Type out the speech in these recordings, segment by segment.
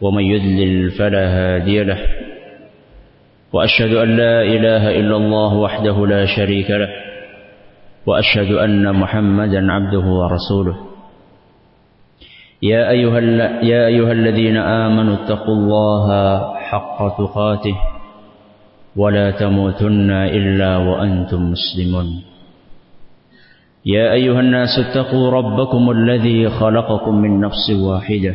ومن يذلل فلا هادي له. وأشهد أن لا إله إلا الله وحده لا شريك له. وأشهد أن محمدا عبده ورسوله. يا أيها, يا أيها الذين آمنوا اتقوا الله حق تقاته. ولا تموتن إلا وأنتم مسلمون. يا أيها الناس اتقوا ربكم الذي خلقكم من نفس واحدة.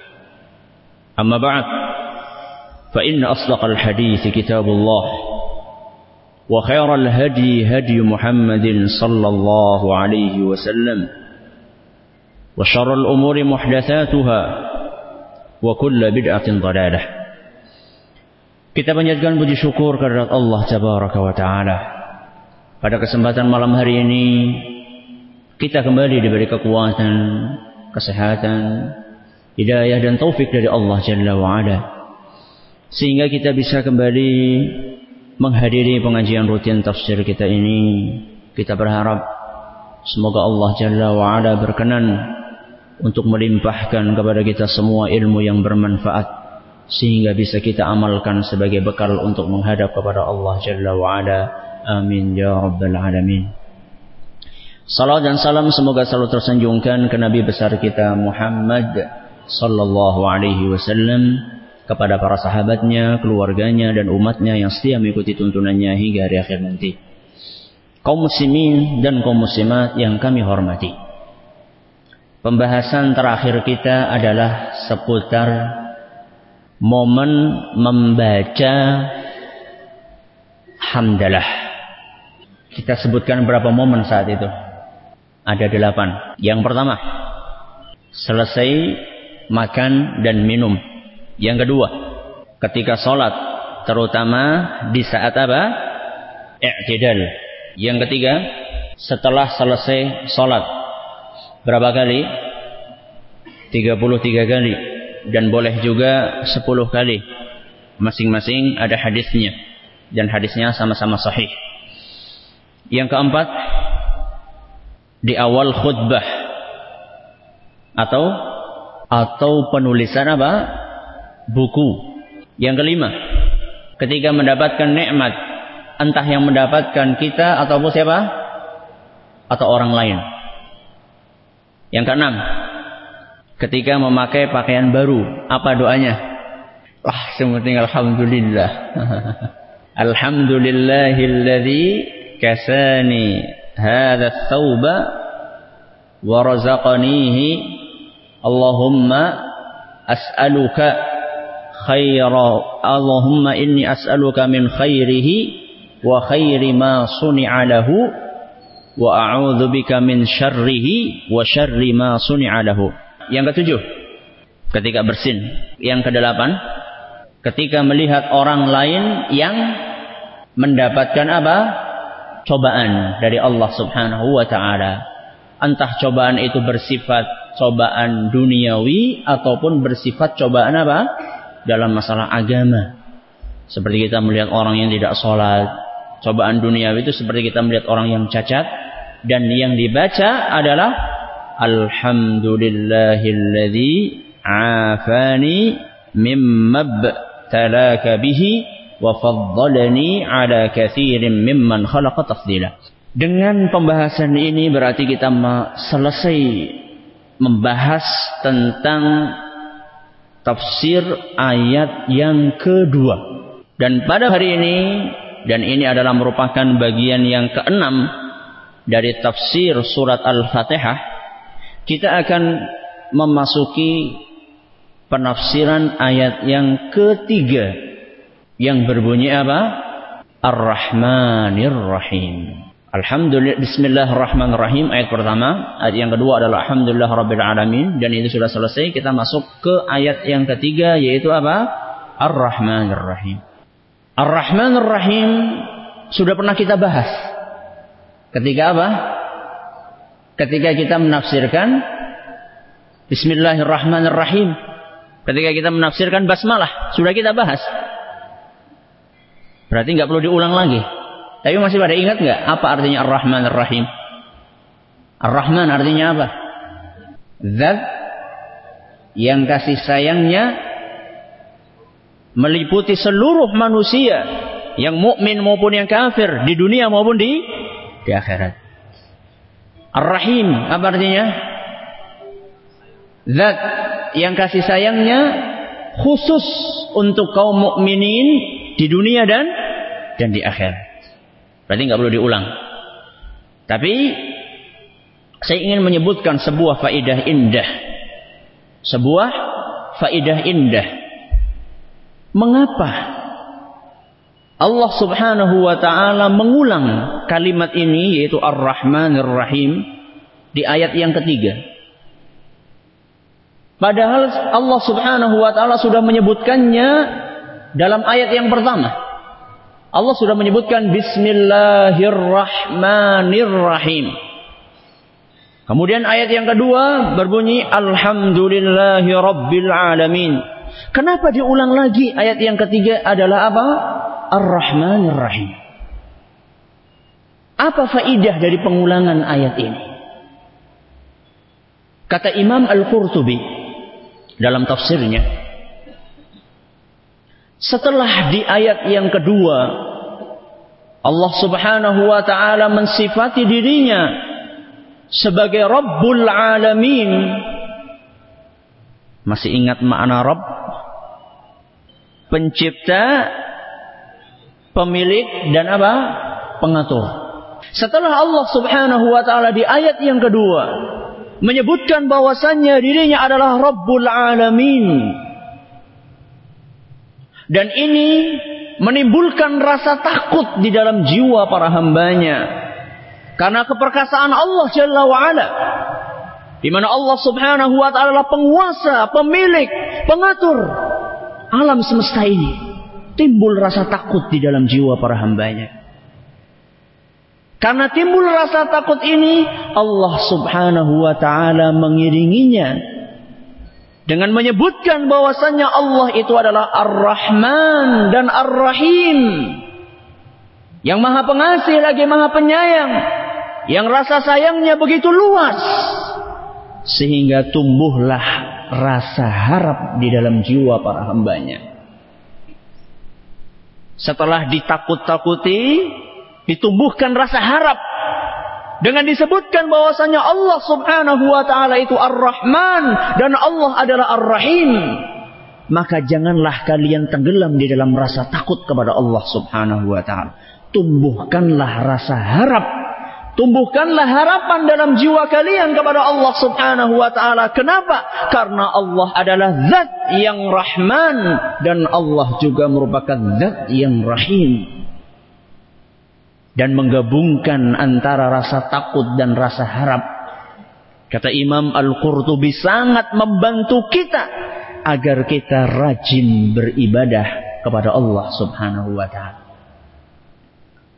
أما بعد فإن أصدق الحديث كتاب الله وخير الهدي هدي محمد صلى الله عليه وسلم وشر الأمور محدثاتها وكل بدعة ضلالة Kita panjatkan puji syukur kehadirat Allah Tabaraka wa Ta'ala. Pada kesempatan malam hari ini, kita kembali diberi kekuatan, kesehatan, hidayah dan taufik dari Allah Jalla wa Ala. Sehingga kita bisa kembali menghadiri pengajian rutin tafsir kita ini. Kita berharap semoga Allah Jalla wa Ala berkenan untuk melimpahkan kepada kita semua ilmu yang bermanfaat sehingga bisa kita amalkan sebagai bekal untuk menghadap kepada Allah Jalla wa Ala. Amin ya rabbal alamin. Salam dan salam semoga selalu tersanjungkan ke Nabi besar kita Muhammad sallallahu alaihi wasallam kepada para sahabatnya, keluarganya dan umatnya yang setia mengikuti tuntunannya hingga hari akhir nanti. Kaum muslimin dan kaum muslimat yang kami hormati. Pembahasan terakhir kita adalah seputar momen membaca hamdalah. Kita sebutkan berapa momen saat itu. Ada delapan. Yang pertama, selesai makan dan minum. Yang kedua, ketika sholat, terutama di saat apa? I'tidal. Yang ketiga, setelah selesai sholat. Berapa kali? 33 kali. Dan boleh juga 10 kali. Masing-masing ada hadisnya. Dan hadisnya sama-sama sahih. Yang keempat, di awal khutbah. Atau atau penulisan apa? buku. Yang kelima, ketika mendapatkan nikmat, entah yang mendapatkan kita ataupun siapa? Atau orang lain. Yang keenam, ketika memakai pakaian baru, apa doanya? Wah, sementing alhamdulillah. Alhamdulillahilladzi kasani hadha thawba wa razaqanihi Allahumma as'aluka khaira Allahumma inni as'aluka min khairihi wa khairi ma suni'a lahu wa a'udzu bika min syarrihi wa lahu. Yang ketujuh, ketika bersin. Yang kedelapan, ketika melihat orang lain yang mendapatkan apa? cobaan dari Allah Subhanahu wa taala. Entah cobaan itu bersifat cobaan duniawi ataupun bersifat cobaan apa? dalam masalah agama. Seperti kita melihat orang yang tidak sholat. Cobaan duniawi itu seperti kita melihat orang yang cacat. Dan yang dibaca adalah Alhamdulillahilladzi afani mimma talaka bihi wa faddalani ala katsirin mimman khalaqa tafdila. Dengan pembahasan ini berarti kita selesai membahas tentang tafsir ayat yang kedua. Dan pada hari ini dan ini adalah merupakan bagian yang keenam dari tafsir surat Al-Fatihah, kita akan memasuki penafsiran ayat yang ketiga yang berbunyi apa? Ar-Rahmanir Rahim. Alhamdulillah Bismillahirrahmanirrahim ayat pertama, ayat yang kedua adalah Alhamdulillah Rabbil Alamin dan itu sudah selesai. Kita masuk ke ayat yang ketiga yaitu apa? Ar-Rahmanir Rahim. Ar-Rahmanir Rahim sudah pernah kita bahas. Ketika apa? Ketika kita menafsirkan Bismillahirrahmanirrahim. Ketika kita menafsirkan basmalah, sudah kita bahas. Berarti nggak perlu diulang lagi. Tapi masih pada ingat nggak apa artinya Ar-Rahman Ar-Rahim? Ar-Rahman artinya apa? Zat yang kasih sayangnya meliputi seluruh manusia yang mukmin maupun yang kafir di dunia maupun di di akhirat. Ar-Rahim apa artinya? Zat yang kasih sayangnya khusus untuk kaum mukminin di dunia dan dan di akhir. Berarti nggak perlu diulang. Tapi saya ingin menyebutkan sebuah faidah indah. Sebuah faidah indah. Mengapa Allah Subhanahu wa taala mengulang kalimat ini yaitu Ar-Rahmanir Rahim di ayat yang ketiga? Padahal Allah Subhanahu wa taala sudah menyebutkannya dalam ayat yang pertama. Allah sudah menyebutkan Bismillahirrahmanirrahim. Kemudian ayat yang kedua berbunyi Alhamdulillahi Rabbil Alamin. Kenapa diulang lagi ayat yang ketiga adalah apa? Ar-Rahmanir Rahim. Apa faidah dari pengulangan ayat ini? Kata Imam Al-Qurtubi dalam tafsirnya, setelah di ayat yang kedua, Allah Subhanahu wa taala mensifati dirinya sebagai Rabbul Alamin. Masih ingat makna Rabb? Pencipta, pemilik dan apa? Pengatur. Setelah Allah Subhanahu wa taala di ayat yang kedua menyebutkan bahwasannya dirinya adalah Rabbul Alamin dan ini menimbulkan rasa takut di dalam jiwa para hambanya. Karena keperkasaan Allah Jalla wa'ala. Di mana Allah subhanahu wa ta'ala adalah penguasa, pemilik, pengatur alam semesta ini. Timbul rasa takut di dalam jiwa para hambanya. Karena timbul rasa takut ini, Allah subhanahu wa ta'ala mengiringinya dengan menyebutkan bahwasannya Allah itu adalah Ar-Rahman dan Ar-Rahim. Yang maha pengasih lagi maha penyayang. Yang rasa sayangnya begitu luas. Sehingga tumbuhlah rasa harap di dalam jiwa para hambanya. Setelah ditakut-takuti, ditumbuhkan rasa harap dengan disebutkan bahwasanya Allah Subhanahu wa taala itu Ar-Rahman dan Allah adalah Ar-Rahim. Maka janganlah kalian tenggelam di dalam rasa takut kepada Allah Subhanahu wa taala. Tumbuhkanlah rasa harap Tumbuhkanlah harapan dalam jiwa kalian kepada Allah Subhanahu wa taala. Kenapa? Karena Allah adalah zat yang Rahman dan Allah juga merupakan zat yang Rahim. Dan menggabungkan antara rasa takut dan rasa harap. Kata Imam Al-Qurtubi sangat membantu kita agar kita rajin beribadah kepada Allah Subhanahu wa taala.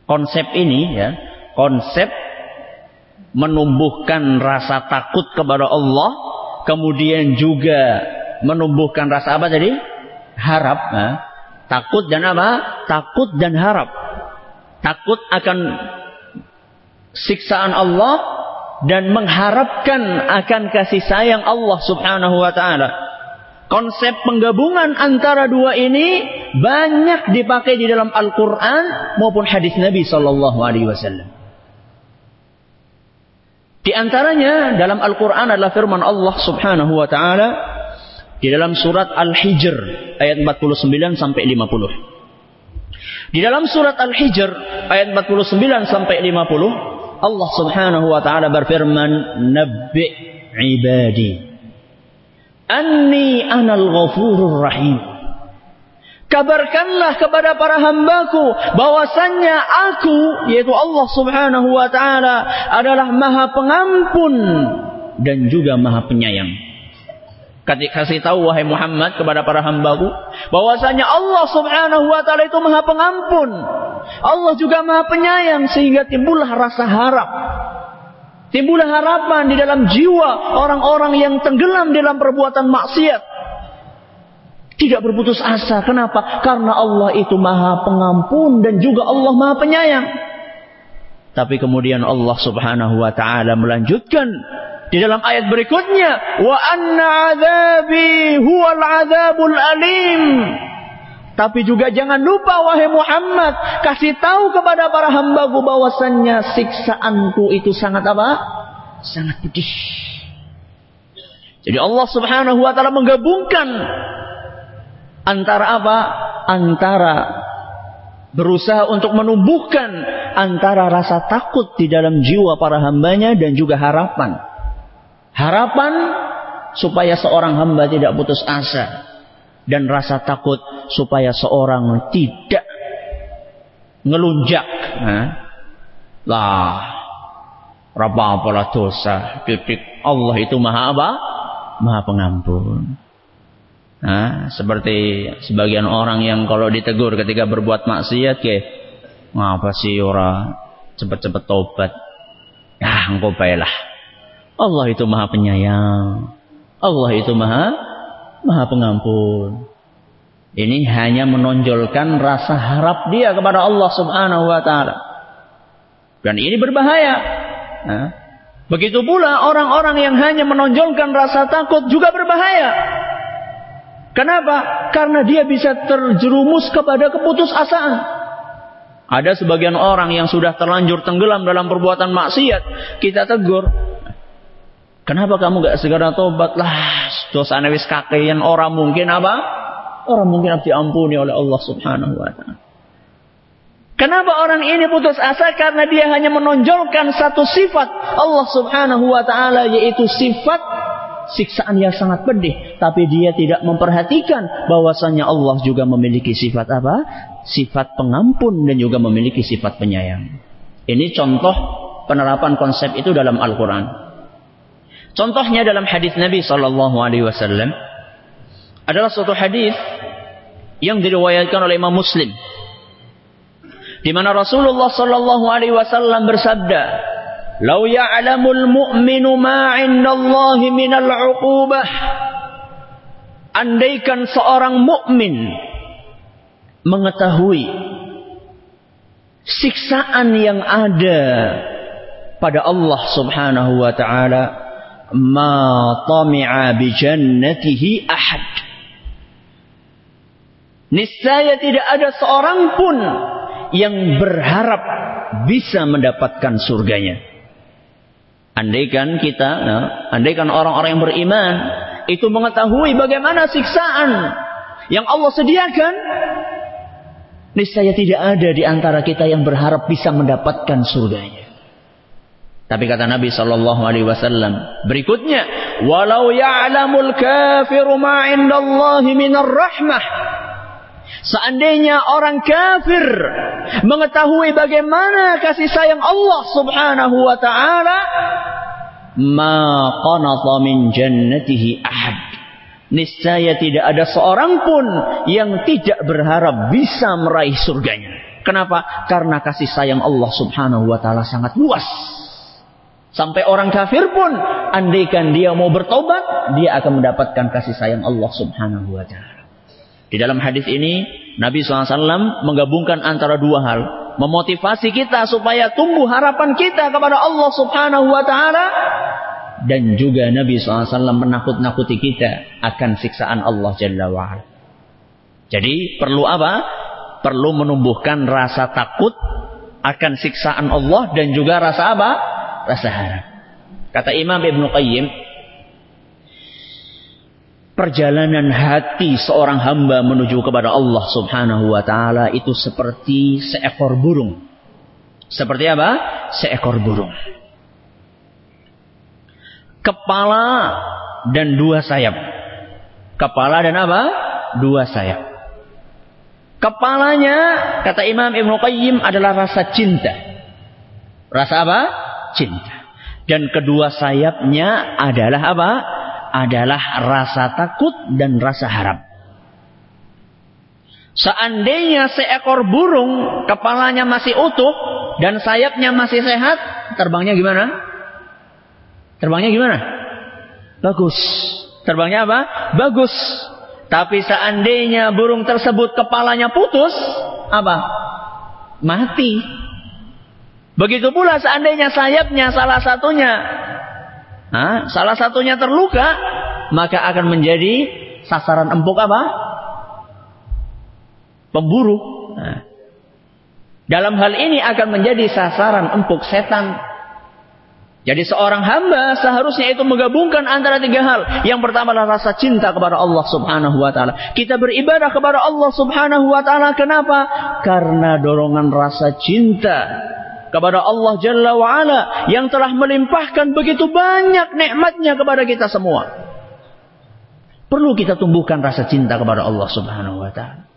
Konsep ini ya, konsep menumbuhkan rasa takut kepada Allah, kemudian juga menumbuhkan rasa apa tadi? Harap. Ya. Takut dan apa? Takut dan harap. Takut akan siksaan Allah dan mengharapkan akan kasih sayang Allah Subhanahu wa taala. Konsep penggabungan antara dua ini banyak dipakai di dalam Al-Quran maupun hadis Nabi Sallallahu Alaihi Wasallam. Di antaranya dalam Al-Quran adalah firman Allah Subhanahu Wa Taala di dalam surat Al-Hijr ayat 49 sampai 50. Di dalam surat Al-Hijr ayat 49 sampai 50 Allah Subhanahu wa taala berfirman nabbi ibadi Anni anal ghafurur rahim. Kabarkanlah kepada para hambaku bahwasannya aku yaitu Allah Subhanahu wa taala adalah Maha Pengampun dan juga Maha Penyayang. Kasih tahu wahai Muhammad kepada para hambaku bahwasanya Allah Subhanahu wa taala itu Maha Pengampun. Allah juga Maha Penyayang sehingga timbullah rasa harap Timbullah harapan di dalam jiwa orang-orang yang tenggelam dalam perbuatan maksiat. Tidak berputus asa. Kenapa? Karena Allah itu maha pengampun dan juga Allah maha penyayang. Tapi kemudian Allah subhanahu wa ta'ala melanjutkan di dalam ayat berikutnya. Wa anna azabi huwal azabul alim. Tapi juga jangan lupa wahai Muhammad. Kasih tahu kepada para hambaku bahwasannya siksaanku itu sangat apa? Sangat pedih. Jadi Allah subhanahu wa ta'ala menggabungkan. Antara apa? Antara berusaha untuk menumbuhkan antara rasa takut di dalam jiwa para hambanya dan juga harapan. Harapan supaya seorang hamba tidak putus asa dan rasa takut supaya seorang tidak ngelunjak. Nah, lah, apa apalah dosa, titik Allah itu maha apa? Maha pengampun. Nah, seperti sebagian orang yang kalau ditegur ketika berbuat maksiat, ke ngapa sih orang cepet-cepet tobat? Ya, engkau baiklah. Allah itu maha penyayang. Allah itu maha Maha pengampun. Ini hanya menonjolkan rasa harap dia kepada Allah Subhanahu wa taala. Dan ini berbahaya. Begitu pula orang-orang yang hanya menonjolkan rasa takut juga berbahaya. Kenapa? Karena dia bisa terjerumus kepada keputusasaan. Ada sebagian orang yang sudah terlanjur tenggelam dalam perbuatan maksiat, kita tegur, Kenapa kamu gak segera tobat lah? Dosa wis kakean orang mungkin apa? Orang mungkin diampuni oleh Allah Subhanahu wa taala. Kenapa orang ini putus asa? Karena dia hanya menonjolkan satu sifat Allah Subhanahu wa taala yaitu sifat siksaan yang sangat pedih, tapi dia tidak memperhatikan bahwasanya Allah juga memiliki sifat apa? Sifat pengampun dan juga memiliki sifat penyayang. Ini contoh penerapan konsep itu dalam Al-Qur'an. Contohnya dalam hadis Nabi Shallallahu Alaihi Wasallam adalah suatu hadis yang diriwayatkan oleh Imam Muslim, di mana Rasulullah Shallallahu Alaihi Wasallam bersabda, "Lau ya'lamul mu'minu ma 'indallahi minal 'uqubah." Andaikan seorang mukmin mengetahui siksaan yang ada pada Allah Subhanahu wa taala ma tami'a bi jannatihi ahad. Niscaya tidak ada seorang pun yang berharap bisa mendapatkan surganya. Andaikan kita, nah, andaikan orang-orang yang beriman itu mengetahui bagaimana siksaan yang Allah sediakan, niscaya tidak ada di antara kita yang berharap bisa mendapatkan surganya. Tapi kata Nabi Shallallahu Alaihi Wasallam berikutnya, walau ya'lamul kafiru ma indallahi minar rahmah. Seandainya orang kafir mengetahui bagaimana kasih sayang Allah Subhanahu wa taala, ma qanata min jannatihi ahad. Niscaya tidak ada seorang pun yang tidak berharap bisa meraih surganya. Kenapa? Karena kasih sayang Allah Subhanahu wa taala sangat luas. Sampai orang kafir pun, andaikan dia mau bertobat, dia akan mendapatkan kasih sayang Allah subhanahu wa ta'ala. Di dalam hadis ini, Nabi SAW menggabungkan antara dua hal. Memotivasi kita supaya tumbuh harapan kita kepada Allah subhanahu wa ta'ala. Dan juga Nabi SAW menakut-nakuti kita akan siksaan Allah Jalla wa'ala. Jadi perlu apa? Perlu menumbuhkan rasa takut akan siksaan Allah dan juga rasa apa? Rasa harap. Kata Imam Ibn Qayyim, perjalanan hati seorang hamba menuju kepada Allah Subhanahu wa taala itu seperti seekor burung. Seperti apa? Seekor burung. Kepala dan dua sayap. Kepala dan apa? Dua sayap. Kepalanya, kata Imam Ibn Qayyim adalah rasa cinta. Rasa apa? Cinta. Dan kedua sayapnya adalah apa? Adalah rasa takut dan rasa harap. Seandainya seekor burung kepalanya masih utuh dan sayapnya masih sehat, terbangnya gimana? Terbangnya gimana? Bagus. Terbangnya apa? Bagus. Tapi seandainya burung tersebut kepalanya putus, apa? Mati. Begitu pula seandainya sayapnya salah satunya, nah, salah satunya terluka, maka akan menjadi sasaran empuk apa? Pemburu. Nah. Dalam hal ini akan menjadi sasaran empuk setan. Jadi seorang hamba seharusnya itu menggabungkan antara tiga hal. Yang pertama adalah rasa cinta kepada Allah Subhanahu wa taala. Kita beribadah kepada Allah Subhanahu wa taala kenapa? Karena dorongan rasa cinta kepada Allah Jalla wa'ala yang telah melimpahkan begitu banyak nikmatnya kepada kita semua. Perlu kita tumbuhkan rasa cinta kepada Allah Subhanahu wa taala.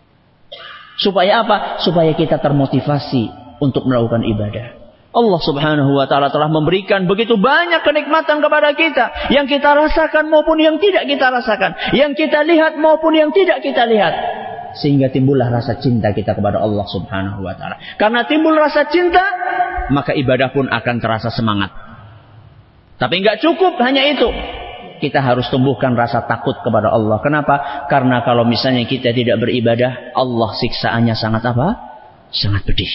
Supaya apa? Supaya kita termotivasi untuk melakukan ibadah. Allah Subhanahu wa taala telah memberikan begitu banyak kenikmatan kepada kita yang kita rasakan maupun yang tidak kita rasakan, yang kita lihat maupun yang tidak kita lihat sehingga timbullah rasa cinta kita kepada Allah Subhanahu wa taala. Karena timbul rasa cinta, maka ibadah pun akan terasa semangat. Tapi nggak cukup hanya itu. Kita harus tumbuhkan rasa takut kepada Allah. Kenapa? Karena kalau misalnya kita tidak beribadah, Allah siksaannya sangat apa? Sangat pedih.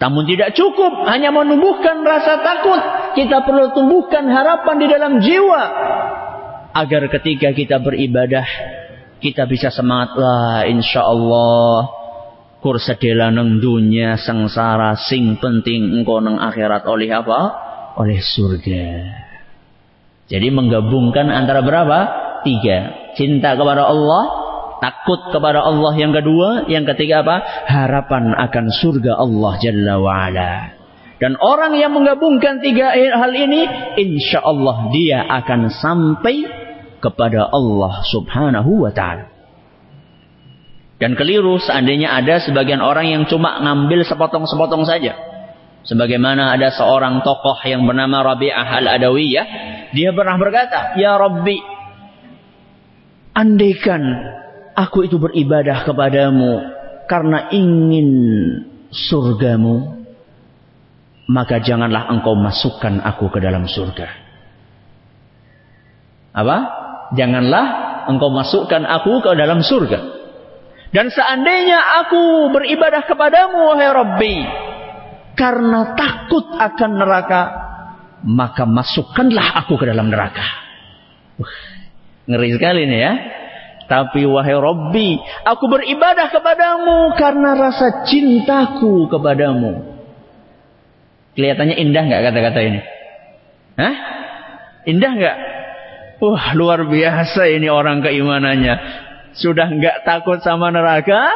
Namun tidak cukup hanya menumbuhkan rasa takut. Kita perlu tumbuhkan harapan di dalam jiwa. Agar ketika kita beribadah, kita bisa semangat lah insya Allah kur sedela neng dunia sengsara sing penting engkau neng akhirat oleh apa? Oleh surga. Jadi menggabungkan antara berapa? Tiga. Cinta kepada Allah takut kepada Allah yang kedua yang ketiga apa? Harapan akan surga Allah jalla wa'ala. Dan orang yang menggabungkan tiga hal ini insya Allah dia akan sampai kepada Allah Subhanahu wa taala. Dan keliru seandainya ada sebagian orang yang cuma ngambil sepotong-sepotong saja. Sebagaimana ada seorang tokoh yang bernama Rabi'ah al-Adawiyah. Dia pernah berkata, Ya Rabbi, andaikan aku itu beribadah kepadamu karena ingin surgamu, maka janganlah engkau masukkan aku ke dalam surga. Apa? janganlah engkau masukkan aku ke dalam surga. Dan seandainya aku beribadah kepadamu, wahai Rabbi, karena takut akan neraka, maka masukkanlah aku ke dalam neraka. Uh, ngeri sekali ini ya. Tapi wahai Rabbi, aku beribadah kepadamu karena rasa cintaku kepadamu. Kelihatannya indah nggak kata-kata ini? Hah? Indah nggak? Wah luar biasa ini orang keimanannya. Sudah nggak takut sama neraka,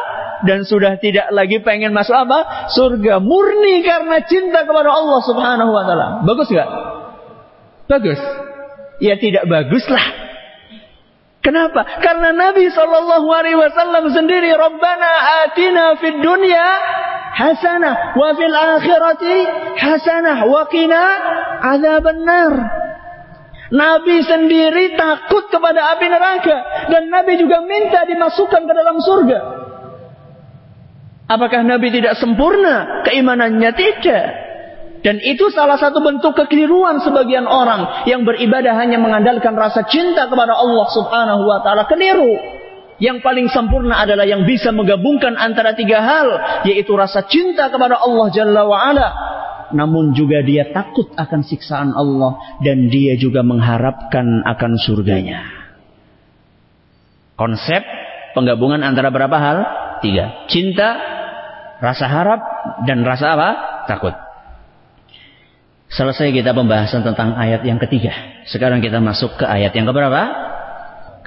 dan sudah tidak lagi pengen masuk apa? Surga. Murni karena cinta kepada Allah Subhanahu wa taala. Bagus nggak? Bagus. Ya tidak baguslah. Kenapa? Karena Nabi Shallallahu Alaihi Wasallam sendiri, Rabbana atina fid dunya hasanah wa fil akhirati hasanah wa qina adzabannar. Nabi sendiri takut kepada api neraka dan Nabi juga minta dimasukkan ke dalam surga. Apakah Nabi tidak sempurna keimanannya? Tidak. Dan itu salah satu bentuk kekeliruan sebagian orang yang beribadah hanya mengandalkan rasa cinta kepada Allah Subhanahu wa taala. Keliru. Yang paling sempurna adalah yang bisa menggabungkan antara tiga hal, yaitu rasa cinta kepada Allah Jalla wa ala, namun juga dia takut akan siksaan Allah dan dia juga mengharapkan akan surganya. Konsep penggabungan antara berapa hal? Tiga. Cinta, rasa harap, dan rasa apa? Takut. Selesai kita pembahasan tentang ayat yang ketiga. Sekarang kita masuk ke ayat yang keberapa?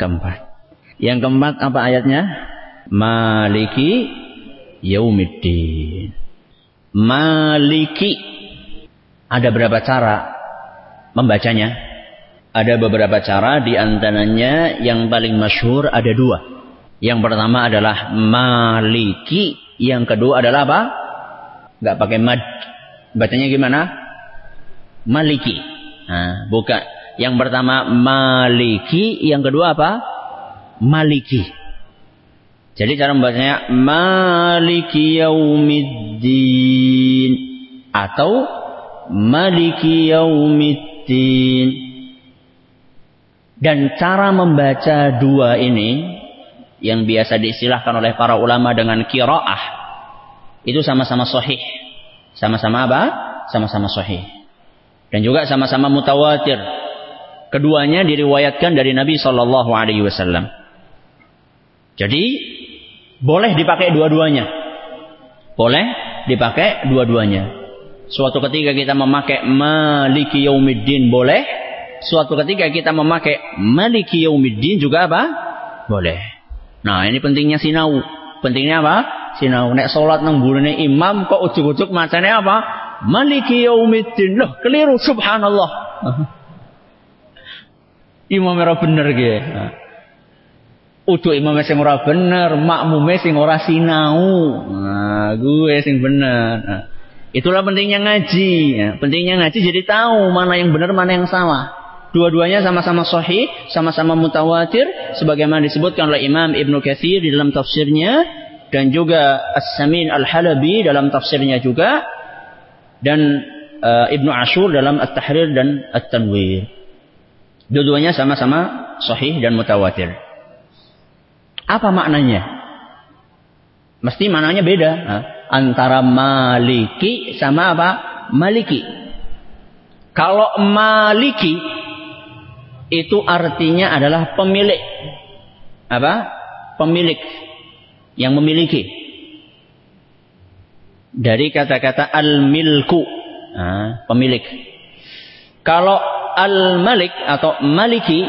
Keempat. Yang keempat apa ayatnya? Maliki yaumiddin. Maliki ada berapa cara membacanya? Ada beberapa cara di antaranya yang paling masyhur ada dua. Yang pertama adalah maliki, yang kedua adalah apa? Gak pakai mad. Bacanya gimana? Maliki. Nah, bukan. Yang pertama maliki, yang kedua apa? Maliki. Jadi cara membacanya maliki yaumiddin atau Maliki Yaumiddin. Dan cara membaca dua ini yang biasa diistilahkan oleh para ulama dengan kiraah itu sama-sama sahih. Sama-sama apa? Sama-sama sahih. Dan juga sama-sama mutawatir. Keduanya diriwayatkan dari Nabi Shallallahu Alaihi Wasallam. Jadi boleh dipakai dua-duanya. Boleh dipakai dua-duanya. Suatu ketika kita memakai maliki yaumiddin boleh. Suatu ketika kita memakai maliki yaumiddin juga apa? Boleh. Nah ini pentingnya sinau. Pentingnya apa? Sinau. Nek sholat nang burine imam kok ujuk-ujuk macamnya apa? Maliki yaumiddin. Loh keliru subhanallah. imam ora bener ge. Ujuk imam sing ora bener, makmume sing ora sinau. Nah, gue sing bener. Nah. Itulah pentingnya ngaji. Ya. Pentingnya ngaji jadi tahu mana yang benar, mana yang salah. Dua-duanya sama-sama sahih, sama-sama mutawatir, sebagaimana disebutkan oleh Imam Ibnu Katsir di dalam tafsirnya, dan juga As-Samin Al-Halabi dalam tafsirnya juga, dan uh, Ibnu Ashur dalam At-Tahrir dan At-Tanwir. Dua-duanya sama-sama sahih dan mutawatir. Apa maknanya? Mesti maknanya beda. Ha? Antara maliki sama apa? Maliki. Kalau maliki itu artinya adalah pemilik. Apa? Pemilik yang memiliki. Dari kata-kata al-milku, nah, pemilik. Kalau al-malik atau maliki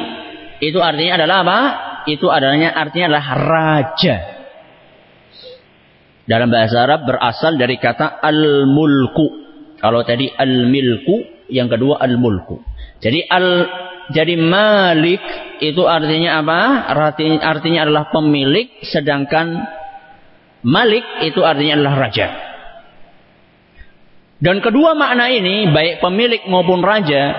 itu artinya adalah apa? Itu adanya artinya adalah raja. Dalam bahasa Arab berasal dari kata al-mulku. Kalau tadi al-milku, yang kedua al-mulku. Jadi al jadi malik itu artinya apa? Artinya, artinya adalah pemilik, sedangkan malik itu artinya adalah raja. Dan kedua makna ini, baik pemilik maupun raja,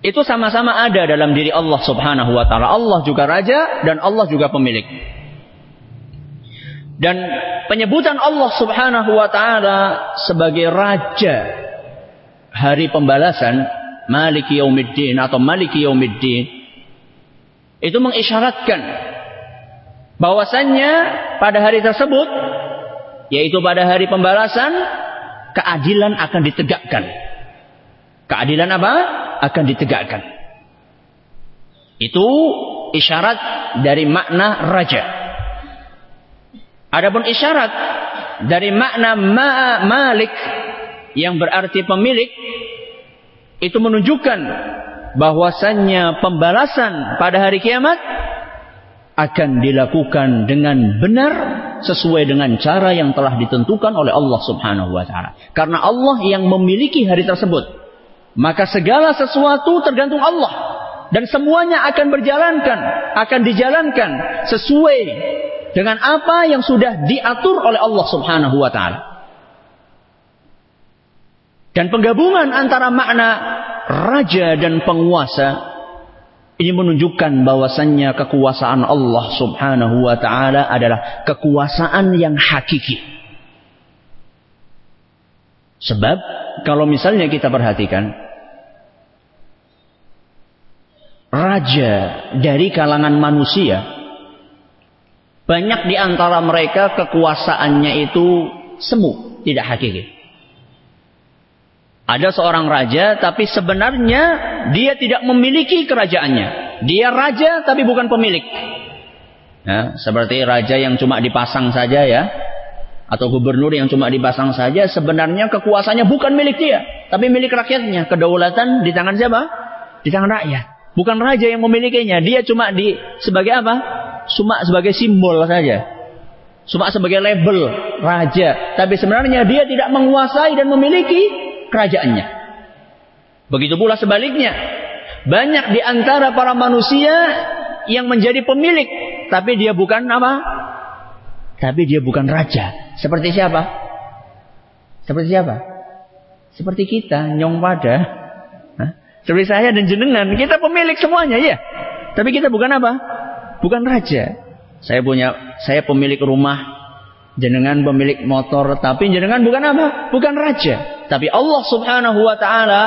itu sama-sama ada dalam diri Allah Subhanahu wa taala. Allah juga raja dan Allah juga pemilik. Dan penyebutan Allah Subhanahu wa taala sebagai raja hari pembalasan Maliki Yaumiddin atau Maliki Yaumiddin itu mengisyaratkan bahwasannya pada hari tersebut yaitu pada hari pembalasan keadilan akan ditegakkan. Keadilan apa? Akan ditegakkan. Itu isyarat dari makna raja. Adapun isyarat dari makna ma malik yang berarti pemilik itu menunjukkan bahwasannya pembalasan pada hari kiamat akan dilakukan dengan benar sesuai dengan cara yang telah ditentukan oleh Allah Subhanahu wa taala. Karena Allah yang memiliki hari tersebut. Maka segala sesuatu tergantung Allah dan semuanya akan berjalankan, akan dijalankan sesuai dengan apa yang sudah diatur oleh Allah Subhanahu wa taala. Dan penggabungan antara makna raja dan penguasa ini menunjukkan bahwasannya kekuasaan Allah Subhanahu wa taala adalah kekuasaan yang hakiki. Sebab kalau misalnya kita perhatikan raja dari kalangan manusia banyak di antara mereka kekuasaannya itu semu, tidak hakiki. Ada seorang raja tapi sebenarnya dia tidak memiliki kerajaannya. Dia raja tapi bukan pemilik. Ya, seperti raja yang cuma dipasang saja ya. Atau gubernur yang cuma dipasang saja. Sebenarnya kekuasaannya bukan milik dia. Tapi milik rakyatnya. Kedaulatan di tangan siapa? Di tangan rakyat. Bukan raja yang memilikinya. Dia cuma di sebagai apa? Cuma sebagai simbol saja. Cuma sebagai label raja. Tapi sebenarnya dia tidak menguasai dan memiliki kerajaannya. Begitu pula sebaliknya. Banyak di antara para manusia yang menjadi pemilik. Tapi dia bukan apa? Tapi dia bukan raja. Seperti siapa? Seperti siapa? Seperti kita, nyong pada. Hah? Seperti saya dan jenengan. Kita pemilik semuanya, ya. Tapi kita bukan apa? Bukan raja. Saya punya, saya pemilik rumah Jenengan pemilik motor, tapi jenengan bukan apa? Bukan raja. Tapi Allah subhanahu wa ta'ala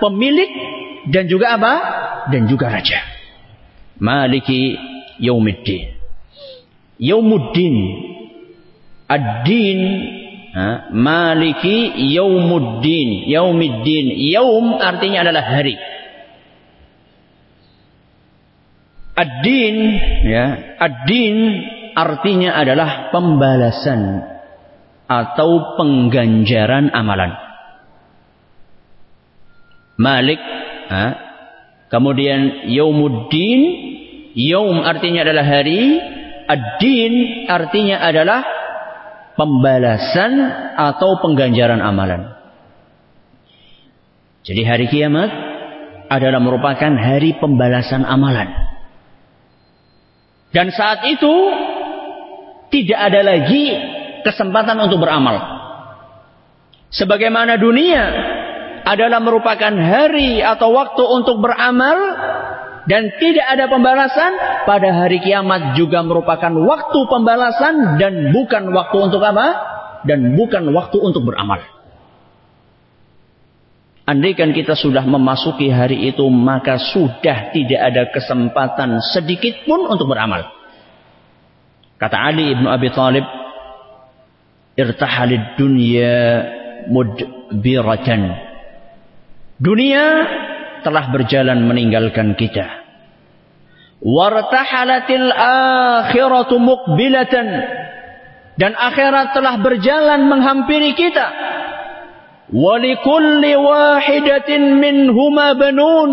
pemilik dan juga apa? Dan juga raja. Maliki yaumiddin. Yaumuddin. Ad-din. Maliki yaumuddin. Yaumiddin. Yaum artinya adalah hari. Ad-din. Ya. Ad-din artinya adalah pembalasan atau pengganjaran amalan. Malik, ha? kemudian Yaumuddin, Yaum artinya adalah hari, Ad-din artinya adalah pembalasan atau pengganjaran amalan. Jadi hari kiamat adalah merupakan hari pembalasan amalan. Dan saat itu tidak ada lagi kesempatan untuk beramal. Sebagaimana dunia adalah merupakan hari atau waktu untuk beramal dan tidak ada pembalasan, pada hari kiamat juga merupakan waktu pembalasan dan bukan waktu untuk apa? Dan bukan waktu untuk beramal. Andaikan kita sudah memasuki hari itu, maka sudah tidak ada kesempatan sedikit pun untuk beramal. Kata Ali ibnu Abi Talib, irtahalid dunya mudbiratan. Dunia telah berjalan meninggalkan kita. Wartahalatil akhiratu muqbilatan. Dan akhirat telah berjalan menghampiri kita. Walikulli wahidatin minhuma banun.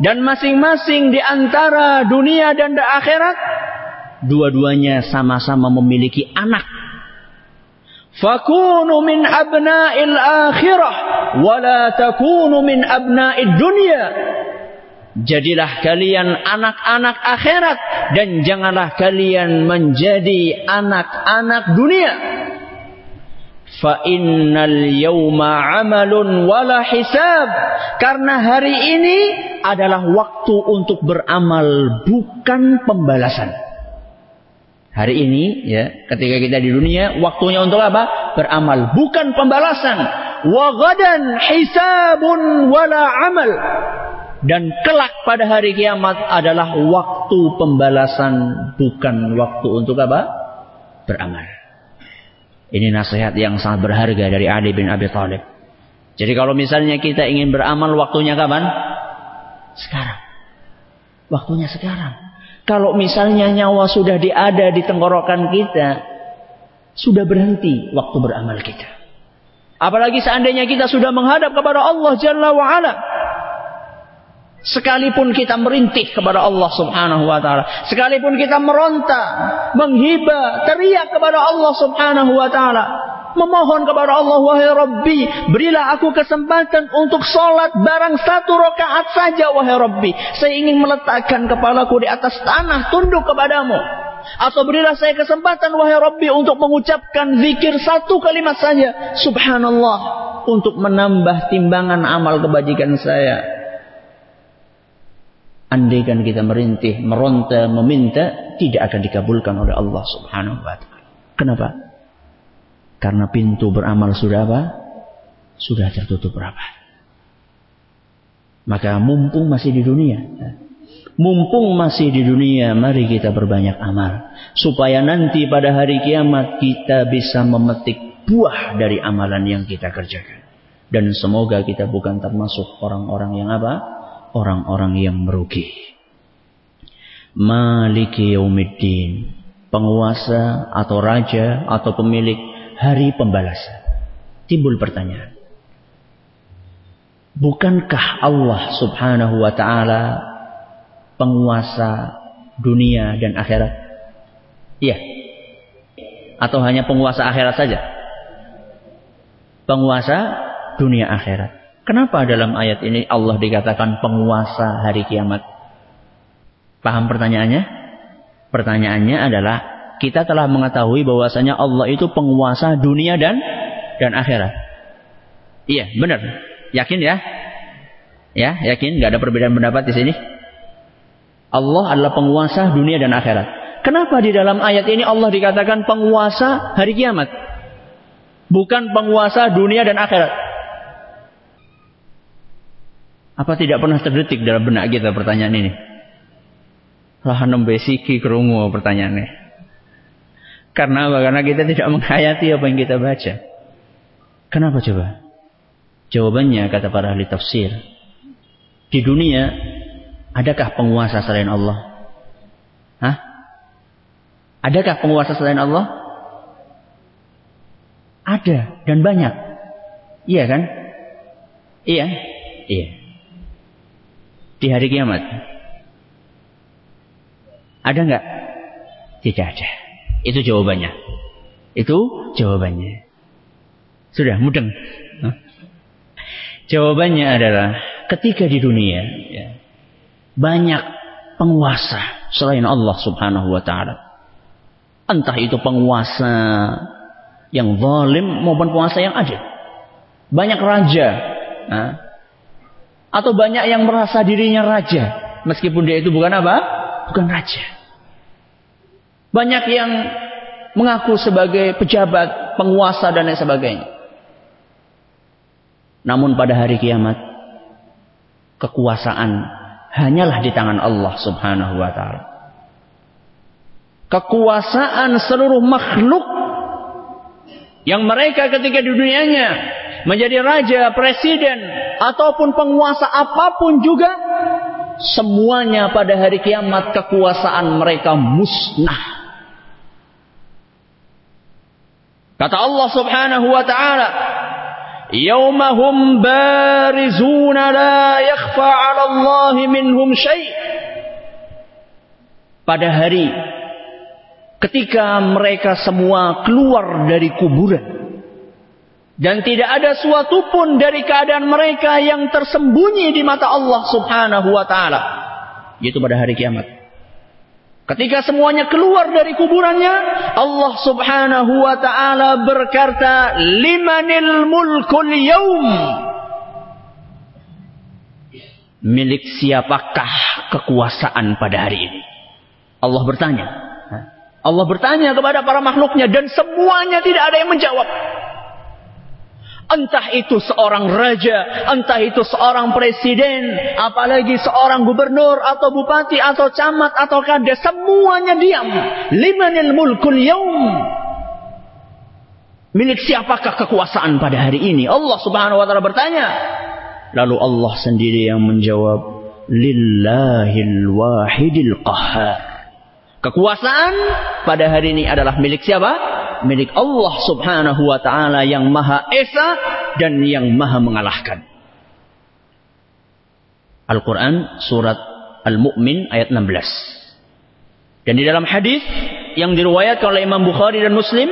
Dan masing-masing di antara dunia dan akhirat dua-duanya sama-sama memiliki anak. Fakunu min abna'il akhirah wa la takunu min abna'id dunya. Jadilah kalian anak-anak akhirat dan janganlah kalian menjadi anak-anak dunia. Fa innal yawma amalun wala hisab. Karena hari ini adalah waktu untuk beramal bukan pembalasan. Hari ini ya, ketika kita di dunia, waktunya untuk apa? Beramal, bukan pembalasan. Wa hisabun wala amal. Dan kelak pada hari kiamat adalah waktu pembalasan, bukan waktu untuk apa? Beramal. Ini nasihat yang sangat berharga dari Ali bin Abi Thalib. Jadi kalau misalnya kita ingin beramal, waktunya kapan? Sekarang. Waktunya sekarang. Kalau misalnya nyawa sudah diada di tenggorokan kita, sudah berhenti waktu beramal kita. Apalagi seandainya kita sudah menghadap kepada Allah Jalla wa'ala. Sekalipun kita merintih kepada Allah Subhanahu wa taala, sekalipun kita meronta, menghibah, teriak kepada Allah Subhanahu wa taala, memohon kepada Allah wahai Rabbi, berilah aku kesempatan untuk sholat barang satu rakaat saja wahai Rabbi. Saya ingin meletakkan kepalaku di atas tanah tunduk kepadamu. Atau berilah saya kesempatan wahai Rabbi untuk mengucapkan zikir satu kalimat saja. Subhanallah. Untuk menambah timbangan amal kebajikan saya. Andaikan kita merintih, meronta, meminta, tidak akan dikabulkan oleh Allah Subhanahu wa taala. Kenapa? Karena pintu beramal sudah apa? Sudah tertutup rapat. Maka mumpung masih di dunia, mumpung masih di dunia, mari kita berbanyak amal supaya nanti pada hari kiamat kita bisa memetik buah dari amalan yang kita kerjakan. Dan semoga kita bukan termasuk orang-orang yang apa? Orang-orang yang merugi. Maliki yaumiddin. Penguasa atau raja atau pemilik hari pembalasan. Timbul pertanyaan. Bukankah Allah subhanahu wa ta'ala penguasa dunia dan akhirat? Iya. Atau hanya penguasa akhirat saja? Penguasa dunia akhirat. Kenapa dalam ayat ini Allah dikatakan penguasa hari kiamat? Paham pertanyaannya? Pertanyaannya adalah kita telah mengetahui bahwasanya Allah itu penguasa dunia dan dan akhirat. Iya, benar. Yakin ya? Ya, yakin? Gak ada perbedaan pendapat di sini? Allah adalah penguasa dunia dan akhirat. Kenapa di dalam ayat ini Allah dikatakan penguasa hari kiamat? Bukan penguasa dunia dan akhirat. Apa tidak pernah terdetik dalam benak kita pertanyaan ini? Lahan besiki kerungu pertanyaannya. Karena apa? Karena kita tidak menghayati apa yang kita baca. Kenapa coba? Jawabannya kata para ahli tafsir. Di dunia adakah penguasa selain Allah? Hah? Adakah penguasa selain Allah? Ada dan banyak. Iya kan? Iya. Iya di hari kiamat? Ada nggak? Tidak ada. Itu jawabannya. Itu jawabannya. Sudah mudeng. Jawabannya adalah ketika di dunia ya, banyak penguasa selain Allah Subhanahu wa taala. Entah itu penguasa yang zalim maupun penguasa yang adil. Banyak raja, atau banyak yang merasa dirinya raja. Meskipun dia itu bukan apa? Bukan raja. Banyak yang mengaku sebagai pejabat, penguasa dan lain sebagainya. Namun pada hari kiamat, kekuasaan hanyalah di tangan Allah subhanahu wa ta'ala. Kekuasaan seluruh makhluk yang mereka ketika di dunianya menjadi raja, presiden, ataupun penguasa apa pun juga, semuanya pada hari kiamat kekuasaan mereka musnah. Kata Allah Subhanahu wa taala, "Yaumahum barizuna la yakhfa 'ala Allah minhum syai'." Pada hari ketika mereka semua keluar dari kuburan, dan tidak ada suatu pun dari keadaan mereka yang tersembunyi di mata Allah subhanahu wa ta'ala. Yaitu pada hari kiamat. Ketika semuanya keluar dari kuburannya, Allah subhanahu wa ta'ala berkata, Limanil mulkul yaum. Milik siapakah kekuasaan pada hari ini? Allah bertanya. Allah bertanya kepada para makhluknya dan semuanya tidak ada yang menjawab. Entah itu seorang raja, entah itu seorang presiden, apalagi seorang gubernur atau bupati atau camat atau kades, semuanya diam. Limanil mulkul yaum. Milik siapakah kekuasaan pada hari ini? Allah Subhanahu wa taala bertanya. Lalu Allah sendiri yang menjawab, Lillahil wahidil qahhar. Kekuasaan pada hari ini adalah milik siapa? Milik Allah Subhanahu wa taala yang Maha Esa dan yang Maha mengalahkan. Al-Quran surat Al-Mu'min ayat 16. Dan di dalam hadis yang diriwayatkan oleh Imam Bukhari dan Muslim,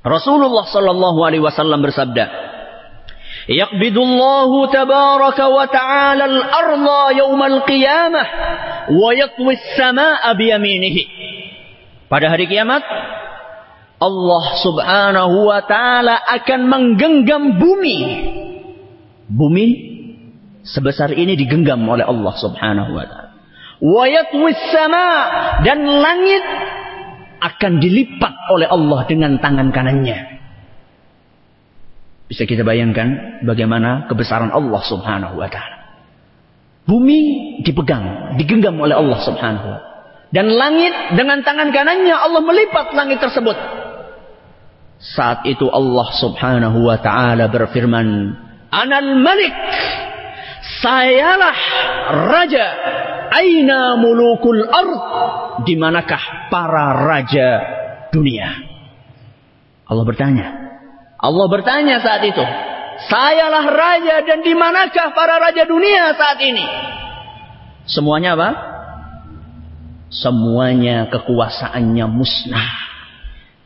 Rasulullah sallallahu alaihi wasallam bersabda, "Yaqbidullahu tabaraka wa ta'ala al-ardha yawm al-qiyamah wa yatwi as-samaa'a bi yaminihi." Pada hari kiamat, Allah Subhanahu wa taala akan menggenggam bumi. Bumi sebesar ini digenggam oleh Allah Subhanahu wa taala. Wa yatwis sama dan langit akan dilipat oleh Allah dengan tangan kanannya. Bisa kita bayangkan bagaimana kebesaran Allah Subhanahu wa taala. Bumi dipegang, digenggam oleh Allah Subhanahu wa taala. Dan langit dengan tangan kanannya Allah melipat langit tersebut. Saat itu Allah subhanahu wa ta'ala berfirman, Anal malik, sayalah raja, aina mulukul ard, di manakah para raja dunia? Allah bertanya. Allah bertanya saat itu, sayalah raja dan di manakah para raja dunia saat ini? Semuanya apa? Semuanya kekuasaannya musnah.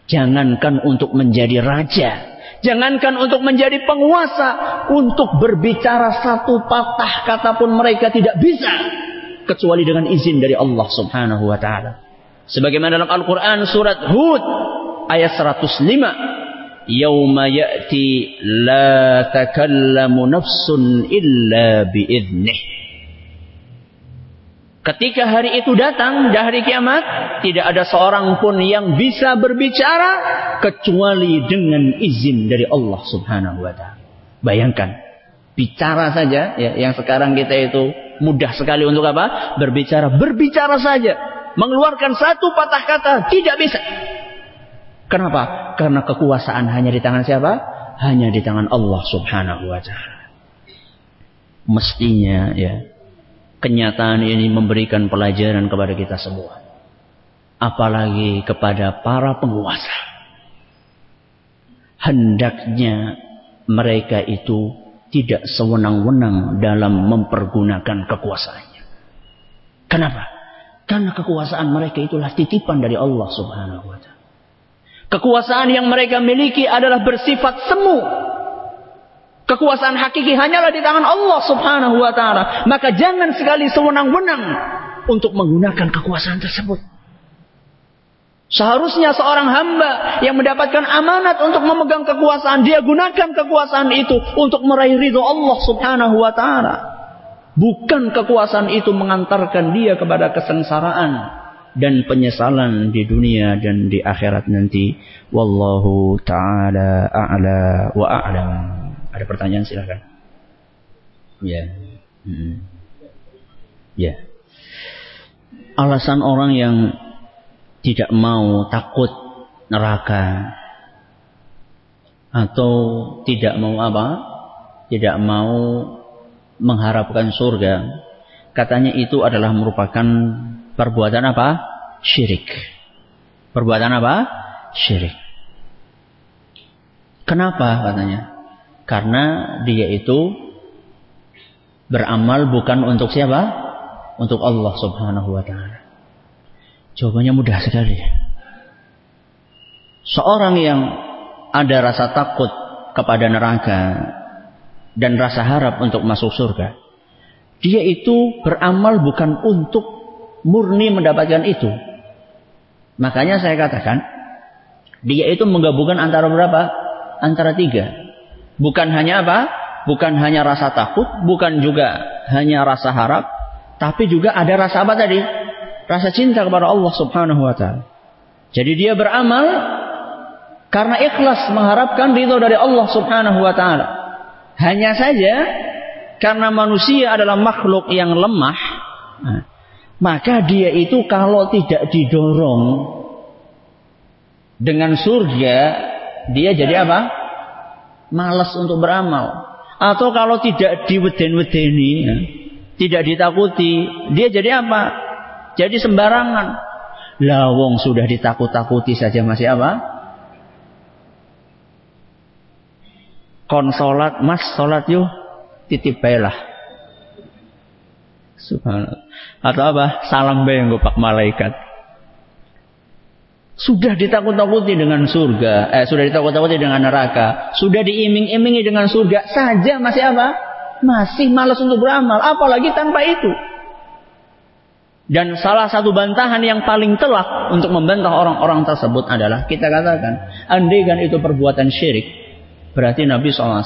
Jangankan untuk menjadi raja. Jangankan untuk menjadi penguasa. Untuk berbicara satu patah kata pun mereka tidak bisa. Kecuali dengan izin dari Allah subhanahu wa ta'ala. Sebagaimana dalam Al-Quran surat Hud. Ayat 105. Yawma ya'ti la takallamu nafsun illa biiznih. Ketika hari itu datang, hari kiamat, tidak ada seorang pun yang bisa berbicara kecuali dengan izin dari Allah Subhanahu wa taala. Bayangkan, bicara saja ya yang sekarang kita itu mudah sekali untuk apa? Berbicara, berbicara saja. Mengeluarkan satu patah kata tidak bisa. Kenapa? Karena kekuasaan hanya di tangan siapa? Hanya di tangan Allah Subhanahu wa taala. Mestinya ya, kenyataan ini memberikan pelajaran kepada kita semua. Apalagi kepada para penguasa. Hendaknya mereka itu tidak sewenang-wenang dalam mempergunakan kekuasaannya. Kenapa? Karena kekuasaan mereka itulah titipan dari Allah Subhanahu wa taala. Kekuasaan yang mereka miliki adalah bersifat semu Kekuasaan hakiki hanyalah di tangan Allah subhanahu wa ta'ala. Maka jangan sekali sewenang-wenang untuk menggunakan kekuasaan tersebut. Seharusnya seorang hamba yang mendapatkan amanat untuk memegang kekuasaan, dia gunakan kekuasaan itu untuk meraih ridho Allah subhanahu wa ta'ala. Bukan kekuasaan itu mengantarkan dia kepada kesengsaraan dan penyesalan di dunia dan di akhirat nanti. Wallahu ta'ala a'la wa a'lam. Ada pertanyaan silahkan. Ya. Hmm. Ya. Alasan orang yang tidak mau takut neraka atau tidak mau apa? Tidak mau mengharapkan surga. Katanya itu adalah merupakan perbuatan apa? Syirik. Perbuatan apa? Syirik. Kenapa katanya? Karena dia itu beramal bukan untuk siapa? Untuk Allah Subhanahu wa taala. Jawabannya mudah sekali. Seorang yang ada rasa takut kepada neraka dan rasa harap untuk masuk surga, dia itu beramal bukan untuk murni mendapatkan itu. Makanya saya katakan, dia itu menggabungkan antara berapa? Antara tiga. Bukan hanya apa? Bukan hanya rasa takut, bukan juga hanya rasa harap, tapi juga ada rasa apa tadi? Rasa cinta kepada Allah Subhanahu wa taala. Jadi dia beramal karena ikhlas mengharapkan ridho dari Allah Subhanahu wa taala. Hanya saja karena manusia adalah makhluk yang lemah, nah, maka dia itu kalau tidak didorong dengan surga, dia jadi apa? Malas untuk beramal. Atau kalau tidak diweden-wedeni, ya, tidak ditakuti, dia jadi apa? Jadi sembarangan. Lawong sudah ditakut-takuti saja masih apa? Konsolat, mas solat yuk. titip baiklah. Subhanallah. Atau apa? Salam bae pak malaikat. Sudah ditakut-takuti dengan surga, eh sudah ditakut-takuti dengan neraka, sudah diiming-imingi dengan surga saja masih apa? Masih malas untuk beramal, apalagi tanpa itu. Dan salah satu bantahan yang paling telak untuk membantah orang-orang tersebut adalah kita katakan, andai kan itu perbuatan syirik, berarti Nabi SAW,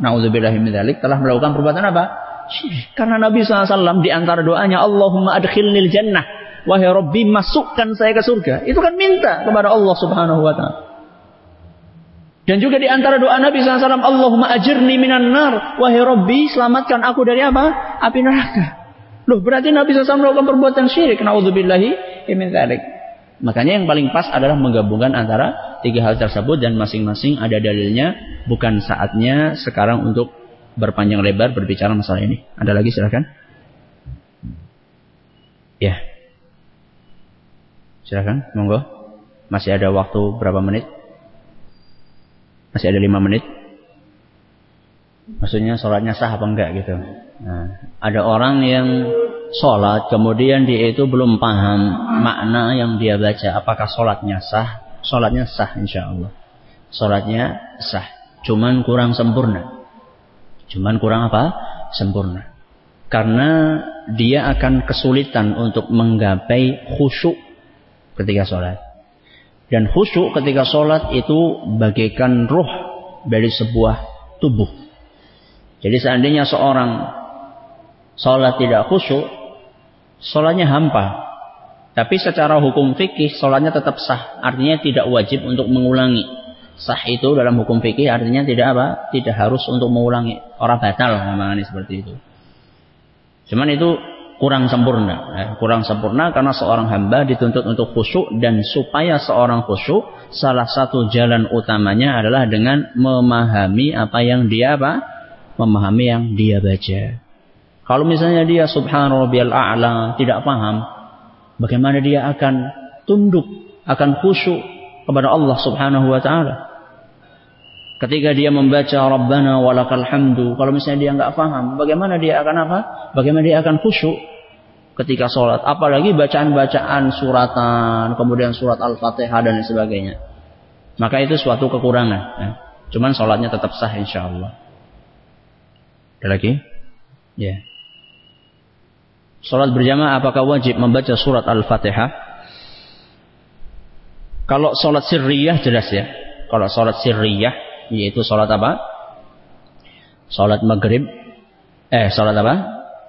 naudzubillahiminzalik, telah melakukan perbuatan apa? Syirik. Karena Nabi SAW di antara doanya, Allahumma adkhilnil jannah, Wahai Rabbi, masukkan saya ke surga. Itu kan minta kepada Allah Subhanahu wa taala. Dan juga di antara doa Nabi SAW, Allahumma ajirni minan nar. Wahai Rabbi, selamatkan aku dari apa? Api neraka. Loh, berarti Nabi SAW melakukan perbuatan syirik. Na'udzubillahi min dzalik. Makanya yang paling pas adalah menggabungkan antara tiga hal tersebut dan masing-masing ada dalilnya. Bukan saatnya sekarang untuk berpanjang lebar berbicara masalah ini. Ada lagi silakan. Ya. Silakan, monggo. Masih ada waktu berapa menit? Masih ada lima menit? Maksudnya sholatnya sah apa enggak gitu. Nah, ada orang yang sholat kemudian dia itu belum paham makna yang dia baca. Apakah sholatnya sah? Sholatnya sah insya Allah. Sholatnya sah. Cuman kurang sempurna. Cuman kurang apa? Sempurna. Karena dia akan kesulitan untuk menggapai khusyuk ketika sholat. Dan khusyuk ketika sholat itu bagaikan roh dari sebuah tubuh. Jadi seandainya seorang sholat tidak khusyuk, sholatnya hampa. Tapi secara hukum fikih, sholatnya tetap sah. Artinya tidak wajib untuk mengulangi. Sah itu dalam hukum fikih artinya tidak apa? Tidak harus untuk mengulangi. Orang batal namanya seperti itu. Cuman itu kurang sempurna. Ya, kurang sempurna karena seorang hamba dituntut untuk khusyuk dan supaya seorang khusyuk salah satu jalan utamanya adalah dengan memahami apa yang dia apa? Memahami yang dia baca. Kalau misalnya dia subhanarabbiyal a'la tidak paham, bagaimana dia akan tunduk, akan khusyuk kepada Allah Subhanahu wa taala? Ketika dia membaca Rabbana walakal hamdu, kalau misalnya dia nggak paham, bagaimana dia akan apa? Bagaimana dia akan khusyuk ketika sholat? Apalagi bacaan-bacaan suratan, kemudian surat Al-Fatihah dan sebagainya. Maka itu suatu kekurangan. Ya. Cuman sholatnya tetap sah insya Allah. Ada lagi? Ya. Sholat berjamaah apakah wajib membaca surat Al-Fatihah? Kalau sholat sirriyah jelas ya. Kalau sholat sirriyah yaitu sholat apa? Sholat maghrib, eh sholat apa?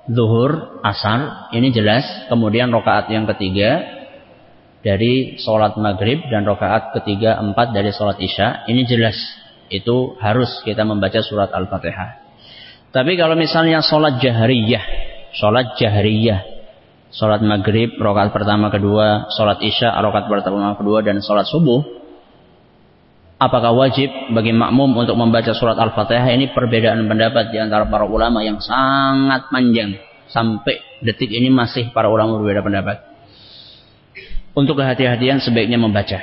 Zuhur, asar, ini jelas. Kemudian rokaat yang ketiga dari sholat maghrib dan rokaat ketiga empat dari sholat isya, ini jelas. Itu harus kita membaca surat al-fatihah. Tapi kalau misalnya sholat jahriyah, sholat jahriyah, sholat maghrib, rokaat pertama kedua, sholat isya, rokaat pertama kedua, dan sholat subuh, apakah wajib bagi makmum untuk membaca surat Al-Fatihah ini perbedaan pendapat di antara para ulama yang sangat panjang sampai detik ini masih para ulama berbeda pendapat. Untuk kehati-hatian sebaiknya membaca.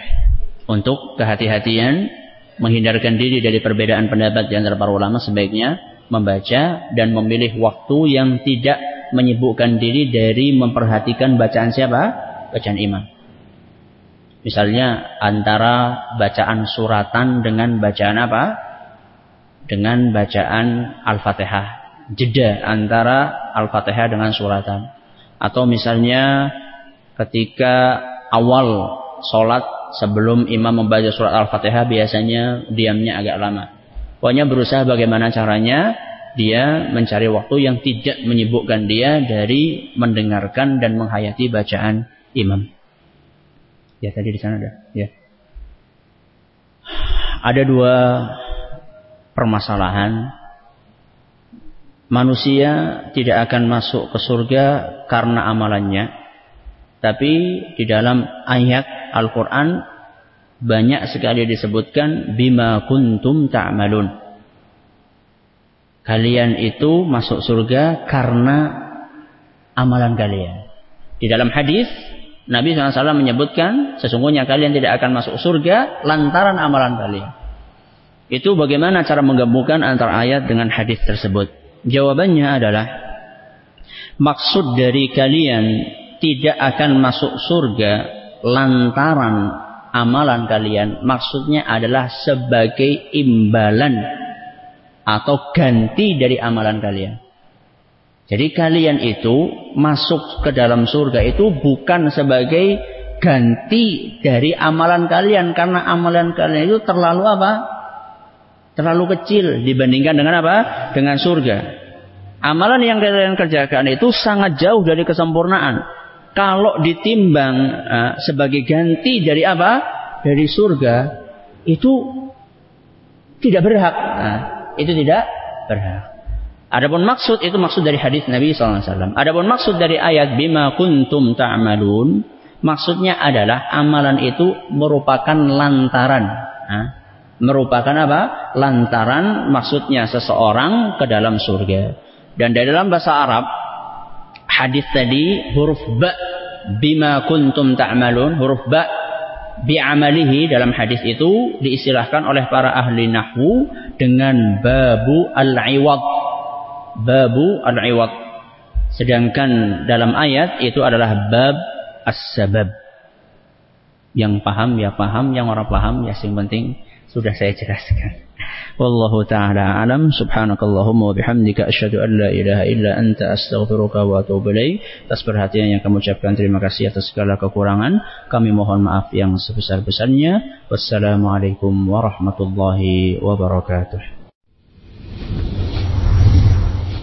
Untuk kehati-hatian menghindarkan diri dari perbedaan pendapat di antara para ulama sebaiknya membaca dan memilih waktu yang tidak menyibukkan diri dari memperhatikan bacaan siapa? Bacaan imam. Misalnya antara bacaan suratan dengan bacaan apa? Dengan bacaan Al-Fatihah. Jeda antara Al-Fatihah dengan suratan. Atau misalnya ketika awal sholat sebelum imam membaca surat Al-Fatihah biasanya diamnya agak lama. Pokoknya berusaha bagaimana caranya dia mencari waktu yang tidak menyibukkan dia dari mendengarkan dan menghayati bacaan imam. Ya tadi di sana ada. Ya. Ada dua permasalahan. Manusia tidak akan masuk ke surga karena amalannya. Tapi di dalam ayat Al-Quran banyak sekali disebutkan bima kuntum ta'malun. Kalian itu masuk surga karena amalan kalian. Di dalam hadis Nabi SAW menyebutkan sesungguhnya kalian tidak akan masuk surga lantaran amalan kalian. Itu bagaimana cara menggabungkan antara ayat dengan hadis tersebut. Jawabannya adalah maksud dari kalian tidak akan masuk surga lantaran amalan kalian. Maksudnya adalah sebagai imbalan atau ganti dari amalan kalian. Jadi kalian itu masuk ke dalam surga itu bukan sebagai ganti dari amalan kalian karena amalan kalian itu terlalu apa? Terlalu kecil dibandingkan dengan apa? Dengan surga. Amalan yang kalian kerjakan itu sangat jauh dari kesempurnaan. Kalau ditimbang uh, sebagai ganti dari apa? Dari surga, itu tidak berhak. Nah, itu tidak berhak. Adapun maksud itu maksud dari hadis Nabi SAW. Adapun maksud dari ayat bima kuntum ta'malun, maksudnya adalah amalan itu merupakan lantaran. Nah, merupakan apa? Lantaran maksudnya seseorang ke dalam surga. Dan dari dalam bahasa Arab, hadis tadi huruf ba bima kuntum ta'malun, huruf ba bi'amalihi dalam hadis itu diistilahkan oleh para ahli nahwu dengan babu al-iwad babu al-iwad. Sedangkan dalam ayat itu adalah bab as-sabab. Yang paham ya paham, yang orang paham ya sing penting sudah saya jelaskan. Wallahu taala alam subhanakallahumma wa bihamdika asyhadu an la ilaha illa anta astaghfiruka wa atubu. Atas perhatian yang kamu ucapkan terima kasih atas segala kekurangan. Kami mohon maaf yang sebesar-besarnya. Wassalamualaikum warahmatullahi wabarakatuh.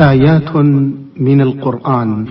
آيات من القرآن.